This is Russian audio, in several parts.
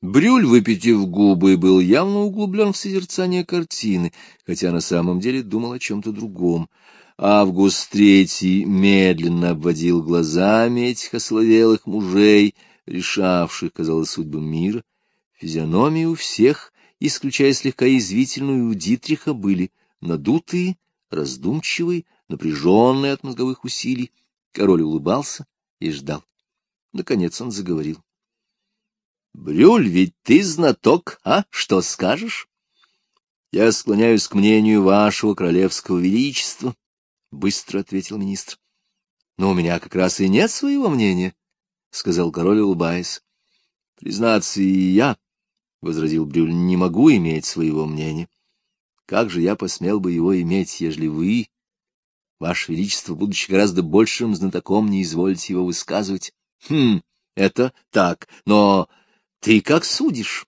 Брюль, выпитив губы, был явно углублен в созерцание картины, хотя на самом деле думал о чем-то другом. Август Третий медленно обводил глазами этих ословелых мужей, решавших, казалось, судьбу мира. Физиономии у всех, исключая слегка язвительную у Дитриха, были надутые, раздумчивые, напряженные от мозговых усилий. Король улыбался и ждал. Наконец он заговорил. — Брюль, ведь ты знаток, а? Что скажешь? — Я склоняюсь к мнению вашего королевского величества, — быстро ответил министр. — Но у меня как раз и нет своего мнения, — сказал король, улыбаясь. — Признаться, и я, — возразил Брюль, — не могу иметь своего мнения. Как же я посмел бы его иметь, ежели вы, ваше величество, будучи гораздо большим знатоком, не изволите его высказывать? Хм, это так, но ты как судишь?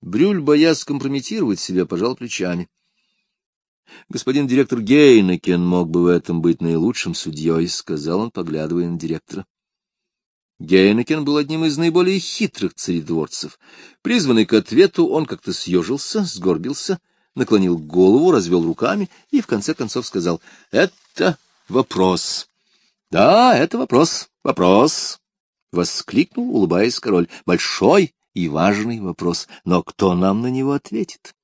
Брюль, боясь скомпрометировать себя, пожал плечами. Господин директор Гейнекен мог бы в этом быть наилучшим судьей, — сказал он, поглядывая на директора. Гейнекен был одним из наиболее хитрых царедворцев. Призванный к ответу, он как-то съежился, сгорбился, наклонил голову, развел руками и в конце концов сказал, — Это вопрос. — Да, это вопрос, вопрос, — воскликнул, улыбаясь король. — Большой и важный вопрос, но кто нам на него ответит?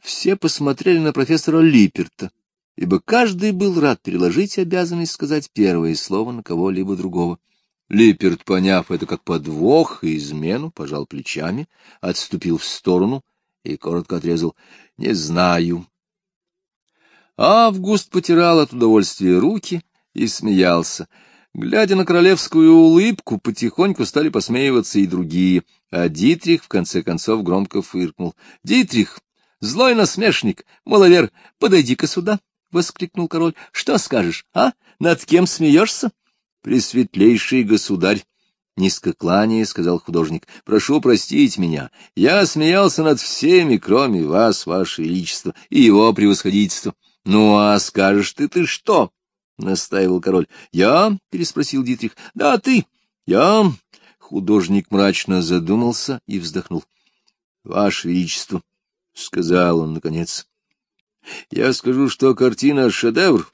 Все посмотрели на профессора Липерта, ибо каждый был рад переложить обязанность сказать первое слово на кого-либо другого. Липерт, поняв это как подвох и измену, пожал плечами, отступил в сторону и коротко отрезал «Не знаю». Август потирал от удовольствия руки и смеялся. Глядя на королевскую улыбку, потихоньку стали посмеиваться и другие, а Дитрих в конце концов громко фыркнул. — Дитрих, злой насмешник, маловер, подойди-ка сюда! — воскликнул король. — Что скажешь, а? Над кем смеешься? — Пресветлейший государь! — низко кланяя, сказал художник. — Прошу простить меня. Я смеялся над всеми, кроме вас, ваше величество, и его превосходительства. — Ну, а скажешь ты ты что? — настаивал король. — Я? — переспросил Дитрих. — Да, ты. — Я? Художник мрачно задумался и вздохнул. — Ваше Величество, — сказал он наконец, — я скажу, что картина — шедевр,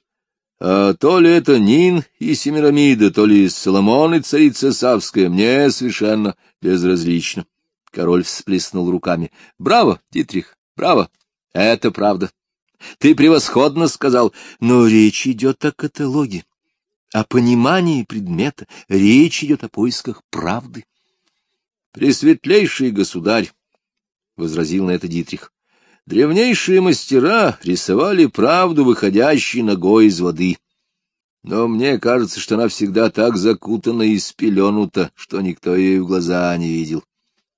а то ли это Нин и Семирамида, то ли Соломон и царица Савская, мне совершенно безразлично. Король всплеснул руками. — Браво, Дитрих, браво, это правда. Ты превосходно сказал, но речь идет о каталоге, о понимании предмета, речь идет о поисках правды. Пресветлейший государь, — возразил на это Дитрих, — древнейшие мастера рисовали правду, выходящей ногой из воды. Но мне кажется, что она всегда так закутана и спеленута, что никто ее в глаза не видел.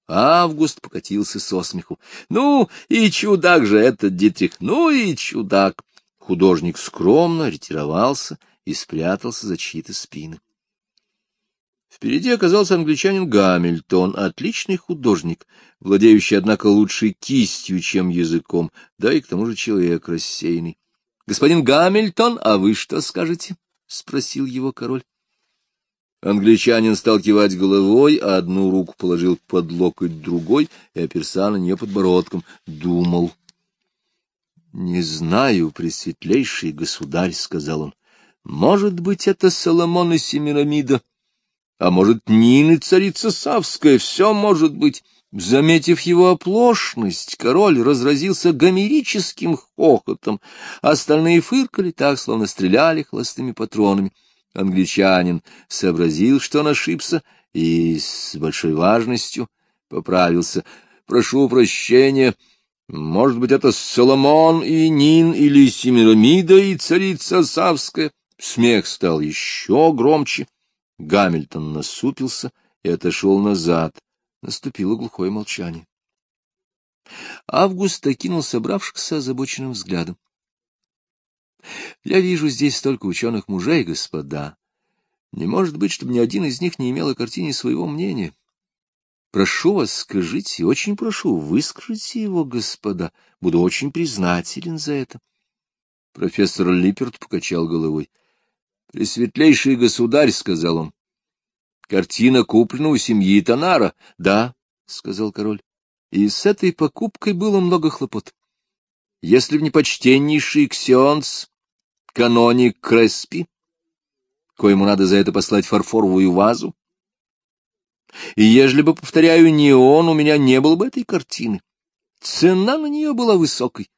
Август покатился со смеху. Ну, и чудак же этот Дитрих, ну и чудак. Художник скромно ретировался и спрятался за чьи-то спины. Впереди оказался англичанин Гамильтон, отличный художник, владеющий, однако, лучше кистью, чем языком, да и к тому же человек рассеянный. — Господин Гамильтон, а вы что скажете? — спросил его король. Англичанин стал кивать головой, а одну руку положил под локоть другой и оперся на нее подбородком. Думал. — Не знаю, пресветлейший государь, — сказал он. — Может быть, это Соломон и Семирамида, а может, Нина и царица Савская, все может быть. Заметив его оплошность, король разразился гомерическим хохотом. Остальные фыркали так, словно стреляли холостыми патронами. Англичанин сообразил, что он ошибся, и с большой важностью поправился. «Прошу прощения, может быть, это Соломон и Нин или Семирамида и царица Савская?» Смех стал еще громче. Гамильтон насупился и отошел назад. Наступило глухое молчание. Август окинул собравшихся озабоченным взглядом. Я вижу здесь столько ученых мужей, господа. Не может быть, чтобы ни один из них не имел о картине своего мнения. Прошу вас, скажите, очень прошу, выскажите его, господа. Буду очень признателен за это. Профессор Липерт покачал головой. — Пресветлейший государь, — сказал он, Картина куплена у семьи Танара. — Да, — сказал король. И с этой покупкой было много хлопот. Если б не почтеннейший Ксионс, каноник Креспи, коему надо за это послать фарфоровую вазу, и ежели бы, повторяю, не он, у меня не было бы этой картины. Цена на нее была высокой.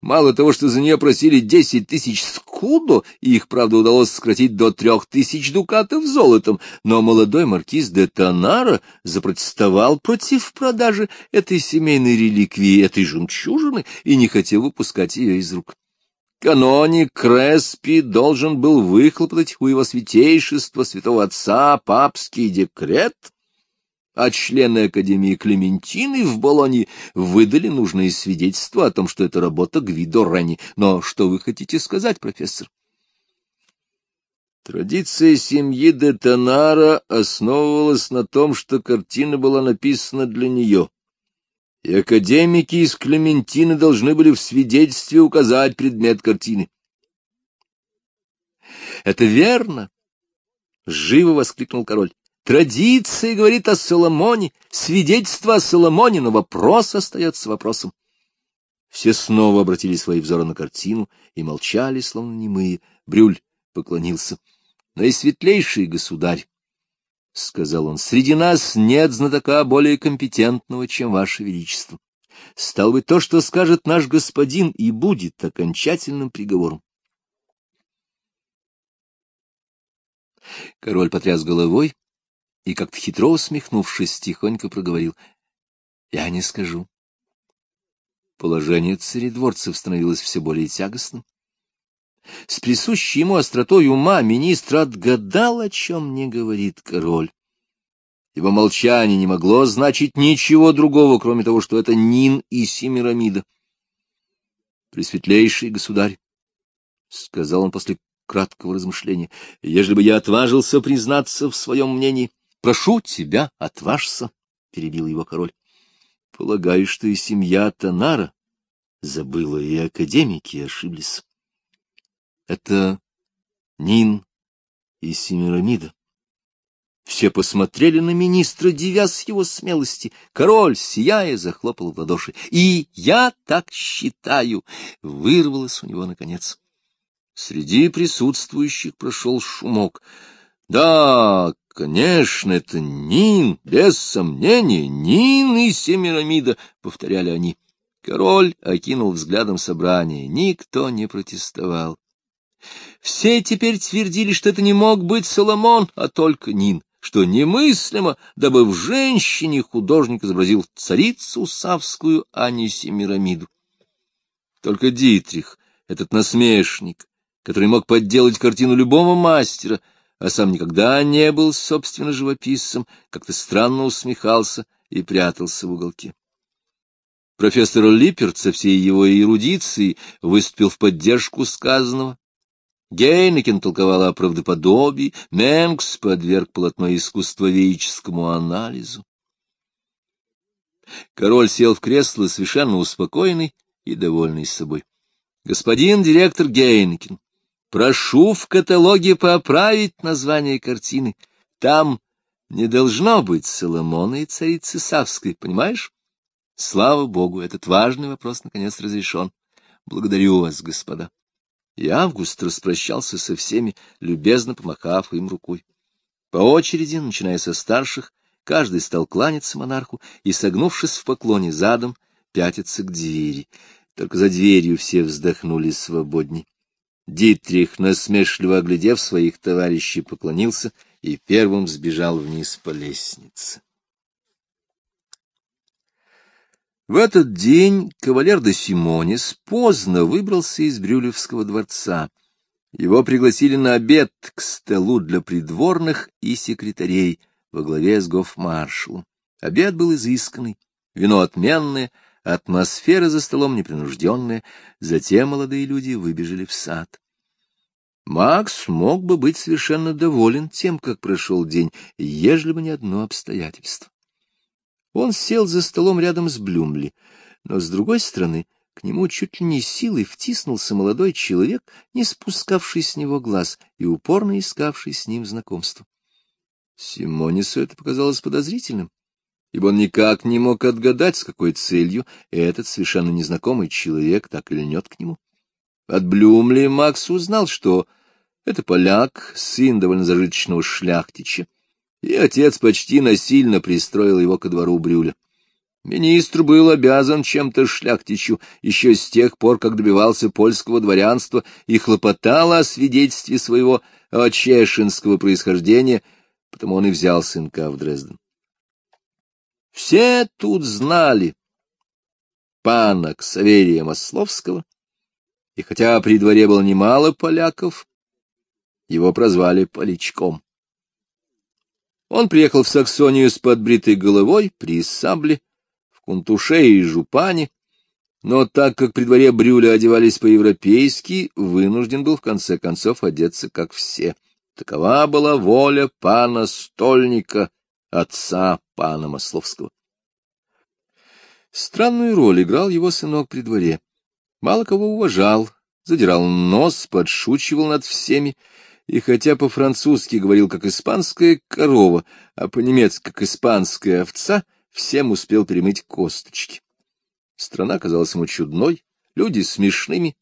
Мало того, что за нее просили десять тысяч скудо, их, правда, удалось сократить до трех тысяч дукатов золотом, но молодой маркиз де Тонара запротестовал против продажи этой семейной реликвии, этой жемчужины, и не хотел выпускать ее из рук. Каноник Креспи должен был выхлопотать у его святейшества святого отца папский декрет, а члены Академии Клементины в Болонье выдали нужные свидетельства о том, что это работа Гвидо Ренни. Но что вы хотите сказать, профессор? Традиция семьи де Тонара основывалась на том, что картина была написана для нее, и академики из Клементины должны были в свидетельстве указать предмет картины. — Это верно! — живо воскликнул король. Традиция говорит о Соломоне, свидетельство о Соломоне, но вопрос остается вопросом. Все снова обратили свои взоры на картину и молчали, словно немые. Брюль поклонился. — Наисветлейший государь, — сказал он, — среди нас нет знатока более компетентного, чем ваше величество. Стал быть, то, что скажет наш господин, и будет окончательным приговором. Король потряс головой и, как-то хитро усмехнувшись, тихонько проговорил. — Я не скажу. Положение царедворцев становилось все более тягостным. С присущей ему остротой ума министр отгадал, о чем не говорит король. Его молчание не могло значить ничего другого, кроме того, что это Нин и Семирамида. — Пресветлейший государь, — сказал он после краткого размышления, — ежели бы я отважился признаться в своем мнении, Прошу тебя, отважься, — перебил его король. — Полагаю, что и семья Танара забыла, и академики ошиблись. Это Нин и Семирамида. Все посмотрели на министра, девясь его смелости. Король, сияя, захлопал в ладоши. «И я так считаю!» — вырвалось у него наконец. Среди присутствующих прошел шумок. «Да, Конечно, это Нин, без сомнения, Нин и Семирамида, — повторяли они. Король окинул взглядом собрание, никто не протестовал. Все теперь твердили, что это не мог быть Соломон, а только Нин, что немыслимо, дабы в женщине художник изобразил царицу Савскую, а не Семирамиду. Только Дитрих, этот насмешник, который мог подделать картину любого мастера, — а сам никогда не был, собственно, живописцем, как-то странно усмехался и прятался в уголке. Профессор Липперт со всей его эрудицией выступил в поддержку сказанного. Гейнекен толковал о правдоподобии, Менгс подверг полотно искусствоведческому анализу. Король сел в кресло совершенно успокоенный и довольный собой. — Господин директор Гейнекен, Прошу в каталоге поправить название картины. Там не должно быть Соломона и царицы Савской, понимаешь? Слава богу, этот важный вопрос наконец разрешен. Благодарю вас, господа. И Август распрощался со всеми, любезно помахав им рукой. По очереди, начиная со старших, каждый стал кланяться монарху и, согнувшись в поклоне задом, пятиться к двери. Только за дверью все вздохнули свободней. Дитрих, насмешливо оглядев своих товарищей, поклонился и первым сбежал вниз по лестнице. В этот день кавалер де Симонис поздно выбрался из Брюлевского дворца. Его пригласили на обед к столу для придворных и секретарей во главе с гофмаршалом. Обед был изысканный, вино отменное, атмосфера за столом непринужденная, затем молодые люди выбежали в сад. Макс мог бы быть совершенно доволен тем, как прошел день, ежели бы не одно обстоятельство. Он сел за столом рядом с Блюмли, но, с другой стороны, к нему чуть ли не силой втиснулся молодой человек, не спускавший с него глаз и упорно искавший с ним знакомство. Симонису это показалось подозрительным, ибо он никак не мог отгадать, с какой целью этот совершенно незнакомый человек так и льнет к нему. От Блюмли Макс узнал, что это поляк, сын довольно зажиточного шляхтича, и отец почти насильно пристроил его ко двору Брюля. Министр был обязан чем-то шляхтичу еще с тех пор, как добивался польского дворянства и хлопотал о свидетельстве своего очешинского происхождения, потому он и взял сынка в Дрезден. Все тут знали пана Ксаверия Масловского, и хотя при дворе было немало поляков, его прозвали Полячком. Он приехал в Саксонию с подбритой головой, при сабле, кунтуше и жупане, но так как при дворе Брюля одевались по-европейски, вынужден был в конце концов одеться как все. Такова была воля пана Стольника, отца пана Масловского. Странную роль играл его сынок при дворе. Мало кого уважал, задирал нос, подшучивал над всеми, и хотя по-французски говорил как испанская корова, а по-немецки как испанская овца — всем успел перемыть косточки. Страна казалась ему чудной, люди смешными,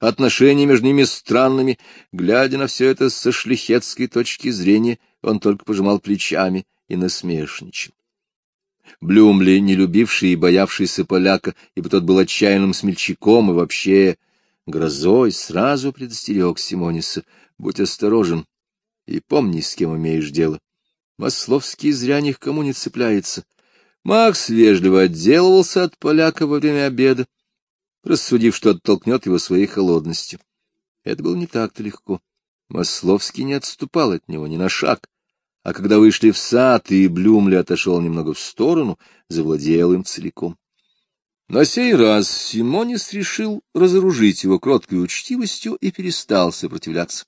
отношения между ними странными. Глядя на все это со шлихетской точки зрения, он только пожимал плечами и насмешничал. Блюмли, не любивший и боявшийся поляка, ибо тот был отчаянным смельчаком и вообще грозой, сразу предостерег Симониса. Будь осторожен и помни, с кем имеешь дело. Масловский зря ни к кому не цепляется. Макс вежливо отделывался от поляка во время обеда, рассудив, что оттолкнет его своей холодностью. Это было не так-то легко. Масловский не отступал от него ни на шаг, а когда вышли в сад, и Блюмли отошел немного в сторону, завладел им целиком. На сей раз Симонис решил разоружить его кроткой учтивостью и перестал сопротивляться.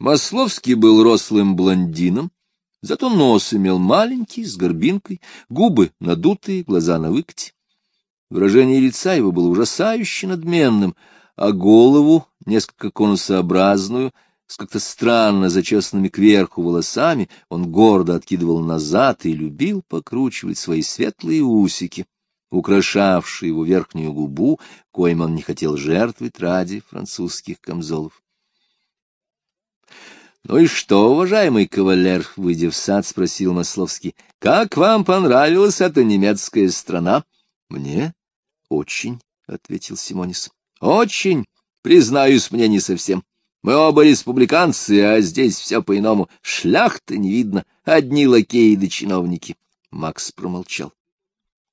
Масловский был рослым блондином, Зато нос имел маленький, с горбинкой, губы надутые, глаза на выкате. Выражение лица его было ужасающе надменным, а голову, несколько конусообразную, с как-то странно зачесанными кверху волосами, он гордо откидывал назад и любил покручивать свои светлые усики, украшавшие его верхнюю губу, коим он не хотел жертвовать ради французских камзолов. — Ну и что, уважаемый кавалер, — выйдя в сад, спросил Масловский, — как вам понравилась эта немецкая страна? — Мне? — Очень, — ответил Симонис. — Очень, признаюсь, мне не совсем. Мы оба республиканцы, а здесь все по-иному. Шляхты не видно, одни лакеи да чиновники. Макс промолчал.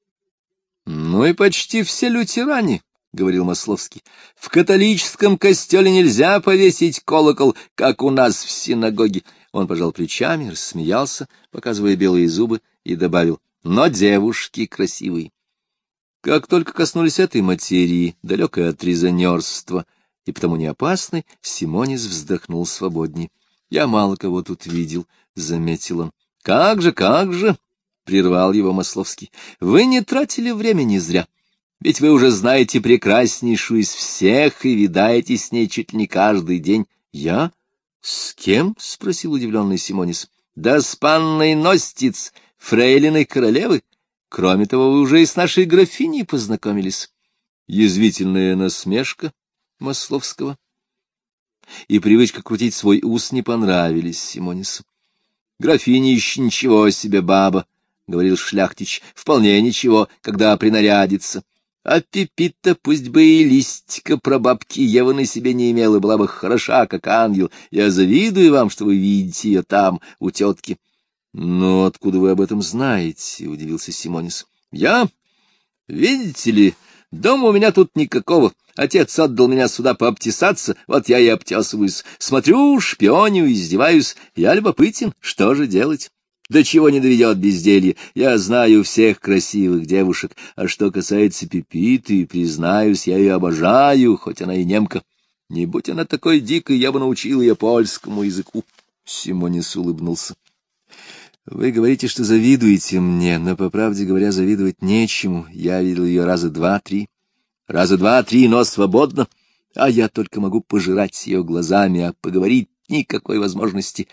— Ну и почти все лютеране, — говорил Масловский. — В католическом костеле нельзя повесить колокол, как у нас в синагоге. Он пожал плечами, рассмеялся, показывая белые зубы, и добавил, — но девушки красивые. Как только коснулись этой материи, далекой от резонерства, и потому не опасной, Симонис вздохнул свободнее. — Я мало кого тут видел, — заметил он. — Как же, как же! — прервал его Масловский. — Вы не тратили времени зря. — ведь вы уже знаете прекраснейшую из всех и видаете с ней чуть ли не каждый день. Я? С кем? — спросил удивленный Симонис. — Да с панной Ностиц, фрейлиной королевы. Кроме того, вы уже и с нашей графиней познакомились. Язвительная насмешка Масловского и привычка крутить свой ус не понравились Симонису. — Графиня еще ничего себе баба, — говорил Шляхтич, — вполне ничего, когда принарядится. А Пипита, пусть бы и листика про бабки Ева на себе не имела, была бы хороша, как ангел. Я завидую вам, что вы видите ее там, у тетки. — Но откуда вы об этом знаете? — удивился Симонис. — Я? Видите ли, дома у меня тут никакого. Отец отдал меня сюда пообтесаться, вот я и обтесываюсь. Смотрю, шпионю, издеваюсь. Я любопытен, что же делать? До чего не доведет безделье. Я знаю всех красивых девушек. А что касается Пипиты, признаюсь, я ее обожаю, хоть она и немка. Не будь она такой дикой, я бы научил ее польскому языку. Симонис улыбнулся. Вы говорите, что завидуете мне, но, по правде говоря, завидовать нечему. Я видел ее раза два-три. Раза два-три, но свободно. А я только могу пожирать ее глазами, а поговорить никакой возможности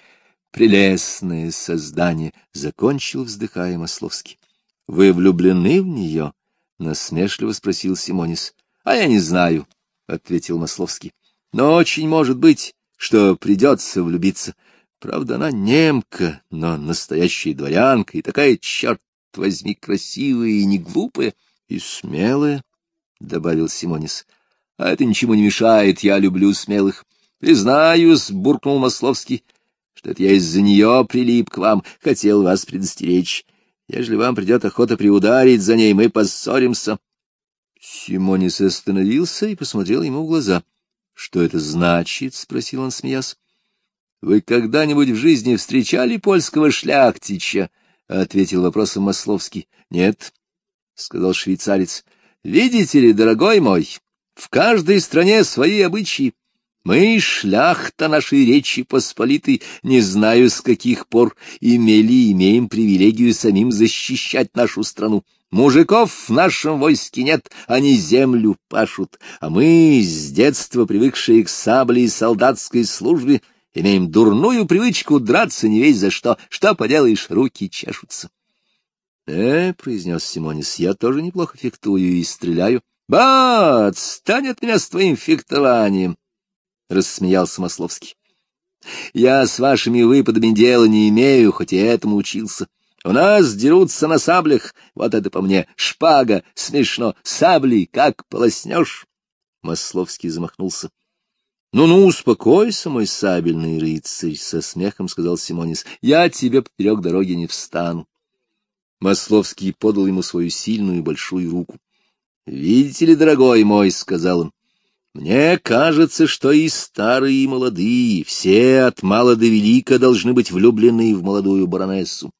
прелестное создание, — закончил, вздыхая Масловский. — Вы влюблены в нее? — насмешливо спросил Симонис. — А я не знаю, — ответил Масловский. — Но очень может быть, что придется влюбиться. Правда, она немка, но настоящая дворянка, и такая, черт возьми, красивая и не глупая, и смелая, — добавил Симонис. — А это ничему не мешает, я люблю смелых. — Признаюсь, — буркнул Масловский, — что это я из-за нее прилип к вам, хотел вас предостеречь. Ежели вам придет охота приударить за ней, мы поссоримся. Симонис остановился и посмотрел ему в глаза. — Что это значит? — спросил он, смеясь. — Вы когда-нибудь в жизни встречали польского шляхтича? — ответил вопросом Масловский. — Нет, — сказал швейцарец. — Видите ли, дорогой мой, в каждой стране свои обычаи. Мы, шляхта нашей речи посполитой, не знаю с каких пор, имели и имеем привилегию самим защищать нашу страну. Мужиков в нашем войске нет, они землю пашут, а мы, с детства привыкшие к сабле и солдатской службе, имеем дурную привычку драться не весь за что. Что поделаешь, руки чешутся. — Э, — произнес Симонис, — я тоже неплохо фехтую и стреляю. — Ба, отстань от меня с твоим фехтованием! — рассмеялся Масловский. — Я с вашими выпадами дела не имею, хоть и этому учился. У нас дерутся на саблях, вот это по мне, шпага, смешно, сабли, как полоснешь. Масловский замахнулся. «Ну — Ну-ну, успокойся, мой сабельный рыцарь, — со смехом сказал Симонис, — я тебе поперек дороги не встану. Масловский подал ему свою сильную большую руку. — Видите ли, дорогой мой, — сказал он, мне кажется, что и старые, и молодые, все от мала до велика должны быть влюблены в молодую баронессу.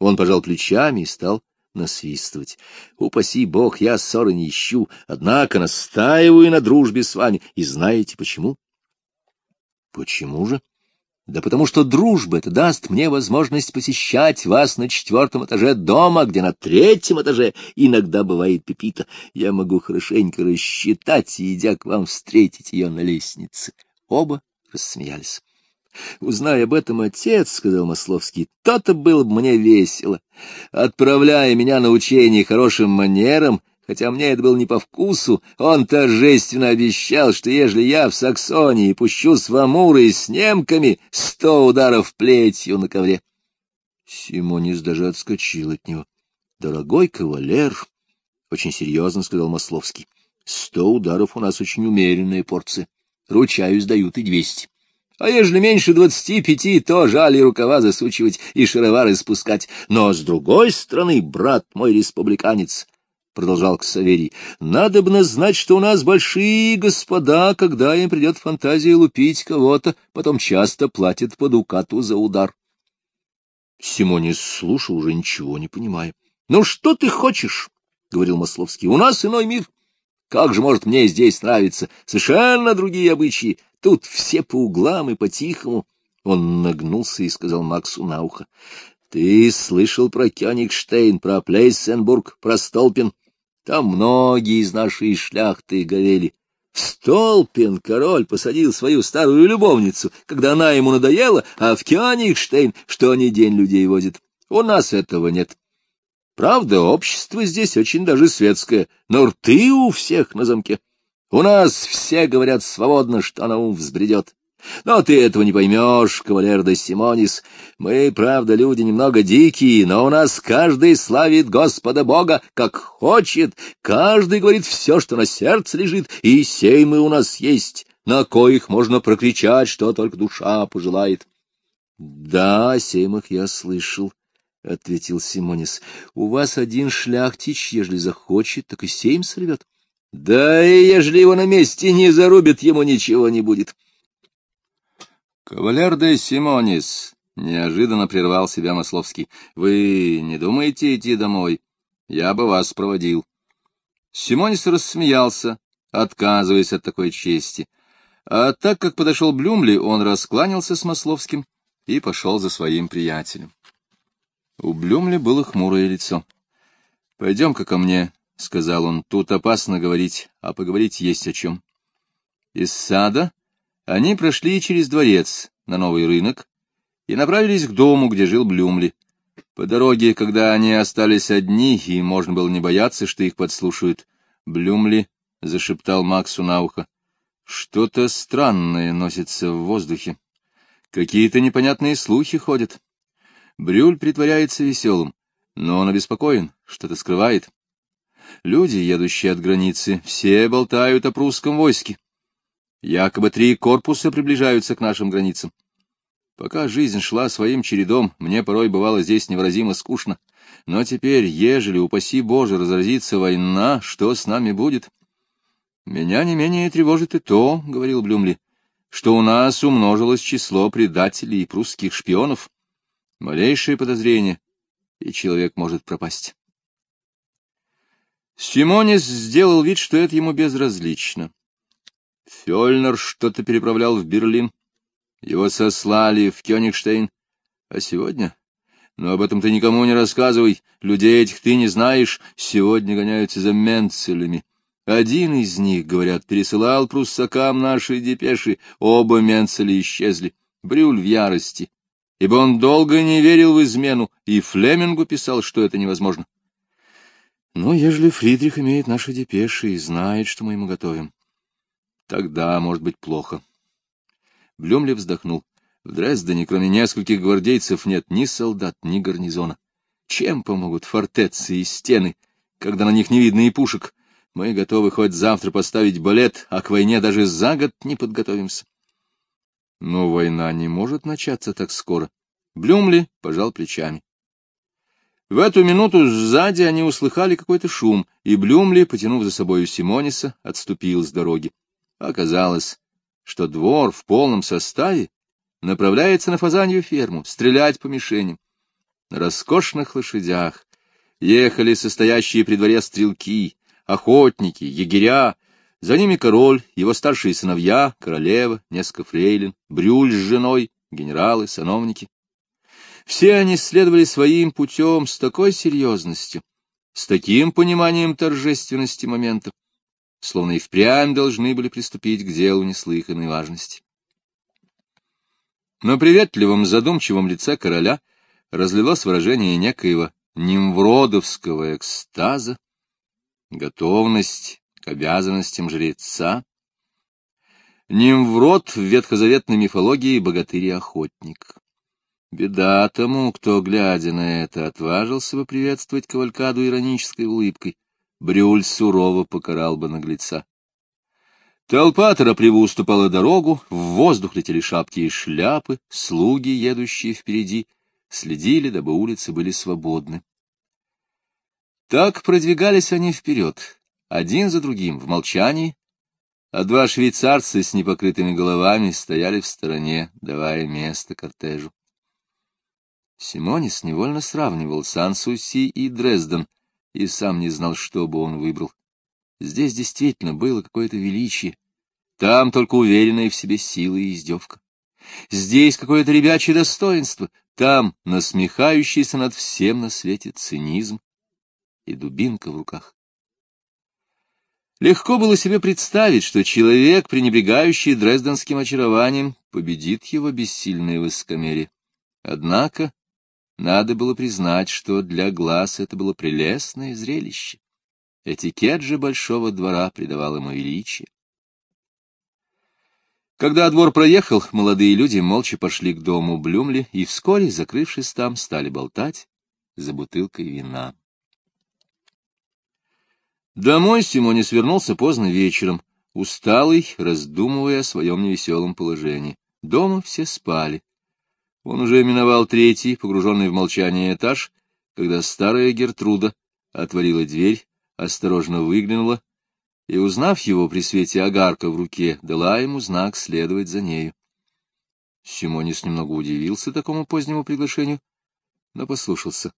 Он пожал плечами и стал насвистывать. Упаси бог, я ссоры не ищу, однако настаиваю на дружбе с вами. И знаете почему? Почему же? Да потому что дружба это даст мне возможность посещать вас на четвертом этаже дома, где на третьем этаже иногда бывает Пепита. Я могу хорошенько рассчитать, идя к вам, встретить ее на лестнице. Оба рассмеялись. Узнай об этом отец, — сказал Масловский, — то-то было бы мне весело. Отправляя меня на учение хорошим манерам, Хотя мне это было не по вкусу, он торжественно обещал, что ежели я в Саксонии пущу с Вамурой с немками, сто ударов плетью на ковре. Симонис даже отскочил от него. — Дорогой кавалер, — очень серьезно сказал Масловский, — сто ударов у нас очень умеренная порция. Ручаюсь, дают и двести. А ежели меньше двадцати пяти, то жаль и рукава засучивать, и шаровары спускать. Но, с другой стороны, брат мой республиканец, продолжал Ксаверий, — надобно знать, что у нас большие господа, когда им придет фантазия лупить кого-то, потом часто платят по дукату за удар. Симонис слушал, уже ничего не понимая. — Ну что ты хочешь? — говорил Масловский. — У нас иной мир. Как же может мне здесь нравиться? Совершенно другие обычаи. Тут все по углам и по-тихому. Он нагнулся и сказал Максу на ухо. — Ты слышал про Кёнигштейн, про Плейсенбург, про Столпин? Там многие из нашей шляхты горели. В Столпин король посадил свою старую любовницу, когда она ему надоела, а в Кёнигштейн что ни день людей возит. У нас этого нет. Правда, общество здесь очень даже светское, но рты у всех на замке. У нас все говорят свободно, что на ум взбредет. Но ты этого не поймешь, кавалер де Симонис. Мы, правда, люди немного дикие, но у нас каждый славит Господа Бога, как хочет. Каждый говорит все, что на сердце лежит, и сеймы у нас есть, на коих можно прокричать, что только душа пожелает. — Да, о сеймах я слышал, — ответил Симонис. — У вас один шляхтич, ежели захочет, так и сейм сорвет. — Да и ежели его на месте не зарубит, ему ничего не будет. — Кавалер де Симонис, — неожиданно прервал себя Масловский, — вы не думаете идти домой? Я бы вас проводил. Симонис рассмеялся, отказываясь от такой чести. А так как подошел Блюмли, он раскланялся с Масловским и пошел за своим приятелем. У Блюмли было хмурое лицо. — Пойдем-ка ко мне, — сказал он, — тут опасно говорить, а поговорить есть о чем. Из сада они прошли через дворец на новый рынок, и направились к дому, где жил Блюмли. По дороге, когда они остались одни, и можно было не бояться, что их подслушают, Блюмли зашептал Максу на ухо. Что-то странное носится в воздухе. Какие-то непонятные слухи ходят. Брюль притворяется веселым, но он обеспокоен, что-то скрывает. Люди, едущие от границы, все болтают о прусском войске. Якобы три корпуса приближаются к нашим границам. Пока жизнь шла своим чередом, мне порой бывало здесь невыразимо скучно. Но теперь, ежели, упаси Боже, разразится война, что с нами будет? Меня не менее тревожит и то, — говорил Блюмли, — что у нас умножилось число предателей и прусских шпионов. Малейшее подозрение, и человек может пропасть. Симонис сделал вид, что это ему безразлично. Фёльнер что-то переправлял в Берлин. Его сослали в Кёнигштейн. А сегодня? Но об этом ты никому не рассказывай. Людей этих ты не знаешь. Сегодня гоняются за Менцелями. Один из них, говорят, пересылал пруссакам наши депеши. Оба Менцеля исчезли. Брюль в ярости. Ибо он долго не верил в измену, и Флемингу писал, что это невозможно. Но ежели Фридрих имеет наши депеши и знает, что мы ему готовим, тогда может быть плохо. Блюмли вздохнул. В Дрездене, кроме нескольких гвардейцев, нет ни солдат, ни гарнизона. Чем помогут фортецы и стены, когда на них не видно и пушек? Мы готовы хоть завтра поставить балет, а к войне даже за год не подготовимся. Но война не может начаться так скоро. Блюмли пожал плечами. В эту минуту сзади они услыхали какой-то шум, и Блюмли, потянув за собою Симониса, отступил с дороги. Оказалось, что двор в полном составе направляется на фазанью ферму, стрелять по мишеням. На роскошных лошадях ехали состоящие при дворе стрелки, охотники, егеря, за ними король, его старшие сыновья, королева, несколько фрейлин, Брюль с женой, генералы, сановники. Все они следовали своим путем с такой серьезностью, с таким пониманием торжественности момента, словно и впрямь должны были приступить к делу неслыханной важности. На приветливом задумчивом лице короля разлилось выражение некоего нимвродовского экстаза, готовность к обязанностям жреца. Нимврод в ветхозаветной мифологии богатырь и охотник. Беда тому, кто, глядя на это, отважился бы приветствовать кавалькаду иронической улыбкой. Брюль сурово покарал бы наглеца. Толпа торопливо уступала дорогу, в воздух летели шапки и шляпы, слуги, едущие впереди, следили, дабы улицы были свободны. Так продвигались они вперед, один за другим, в молчании, а два швейцарца с непокрытыми головами стояли в стороне, давая место кортежу. Симонис невольно сравнивал Сан-Суси и Дрезден, и сам не знал, что бы он выбрал. Здесь действительно было какое-то величие, там только уверенная в себе сила и издевка. Здесь какое-то ребячье достоинство, там насмехающийся над всем на свете цинизм и дубинка в руках. Легко было себе представить, что человек, пренебрегающий дрезденским очарованием, победит его бессильное высокомерие. Однако надо было признать, что для глаз это было прелестное зрелище. Этикет же большого двора придавал ему величие. Когда двор проехал, молодые люди молча пошли к дому Блюмли и вскоре, закрывшись там, стали болтать за бутылкой вина. Домой Симонис вернулся поздно вечером, усталый, раздумывая о своем невеселом положении. Дома все спали. Он уже миновал третий, погруженный в молчание этаж, когда старая Гертруда отворила дверь, осторожно выглянула и, узнав его при свете огарка в руке, дала ему знак следовать за нею. Симонис немного удивился такому позднему приглашению, но послушался.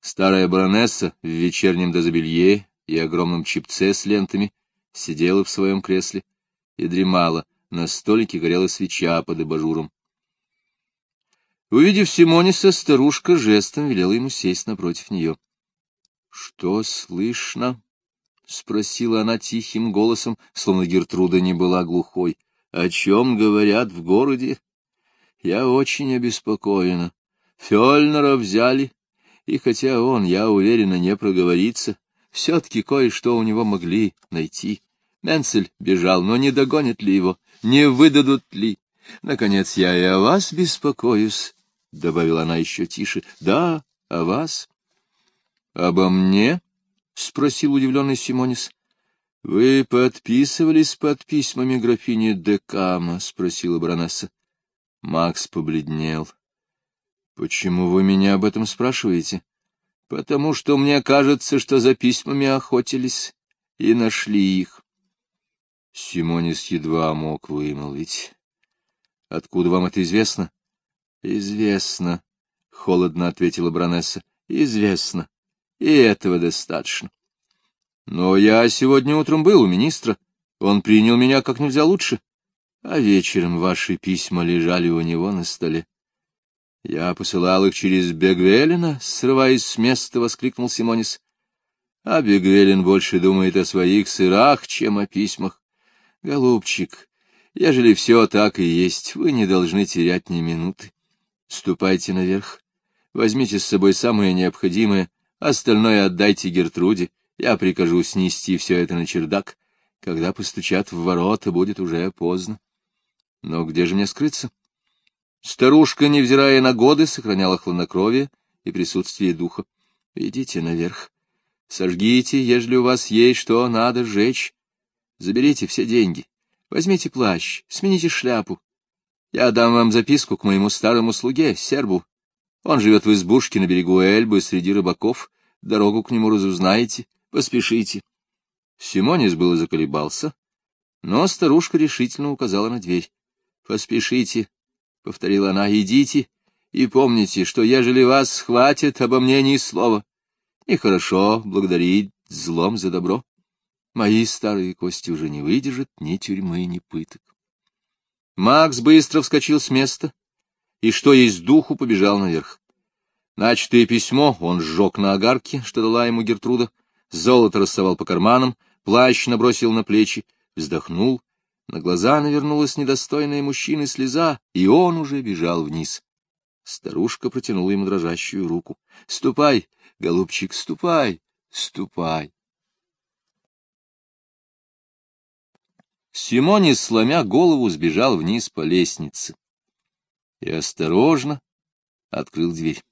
Старая баронесса в вечернем дозабелье и огромном чипце с лентами сидела в своем кресле и дремала, на столике горела свеча под абажуром. Увидев Симониса, старушка жестом велела ему сесть напротив нее. — Что слышно? — спросила она тихим голосом, словно Гертруда не была глухой. — О чем говорят в городе? Я очень обеспокоена. Фёльнера взяли, и хотя он, я уверена, не проговорится, все-таки кое-что у него могли найти. Менцель бежал, но не догонят ли его, не выдадут ли? Наконец, я и о вас беспокоюсь, — добавила она еще тише. — Да, о вас. — Обо мне? — спросил удивленный Симонис. — Вы подписывались под письмами графини Декама? — спросила баронесса. Макс побледнел. — Почему вы меня об этом спрашиваете? — Потому что мне кажется, что за письмами охотились и нашли их. Симонис едва мог вымолвить. — Откуда вам это известно? — Известно, — холодно ответила баронесса. — Известно. И этого достаточно. Но я сегодня утром был у министра. Он принял меня как нельзя лучше а вечером ваши письма лежали у него на столе. Я посылал их через Бегвелина, срываясь с места, — воскликнул Симонис. А Бегвелин больше думает о своих сырах, чем о письмах. Голубчик, ежели все так и есть, вы не должны терять ни минуты. Ступайте наверх, возьмите с собой самое необходимое, остальное отдайте Гертруде, я прикажу снести все это на чердак. Когда постучат в ворота, будет уже поздно. Но где же мне скрыться? Старушка, невзирая на годы, сохраняла хладнокровие и присутствие духа. Идите наверх. Сожгите, ежели у вас есть что надо сжечь. Заберите все деньги. Возьмите плащ, смените шляпу. Я дам вам записку к моему старому слуге, сербу. Он живет в избушке на берегу Эльбы среди рыбаков. Дорогу к нему разузнаете. Поспешите. Симонис было заколебался, но старушка решительно указала на дверь. Поспешите, — повторила она, — идите и помните, что ежели вас схватят, обо мне ни слова. Нехорошо благодарить злом за добро. Мои старые кости уже не выдержат ни тюрьмы, ни пыток. Макс быстро вскочил с места и, что есть духу, побежал наверх. Начатое письмо он сжег на огарке, что дала ему Гертруда, золото рассовал по карманам, плащ набросил на плечи, вздохнул на глаза навернулась недостойная мужчины слеза, и он уже бежал вниз. Старушка протянула ему дрожащую руку. — Ступай, голубчик, ступай, ступай. Симони, сломя голову, сбежал вниз по лестнице и осторожно открыл дверь.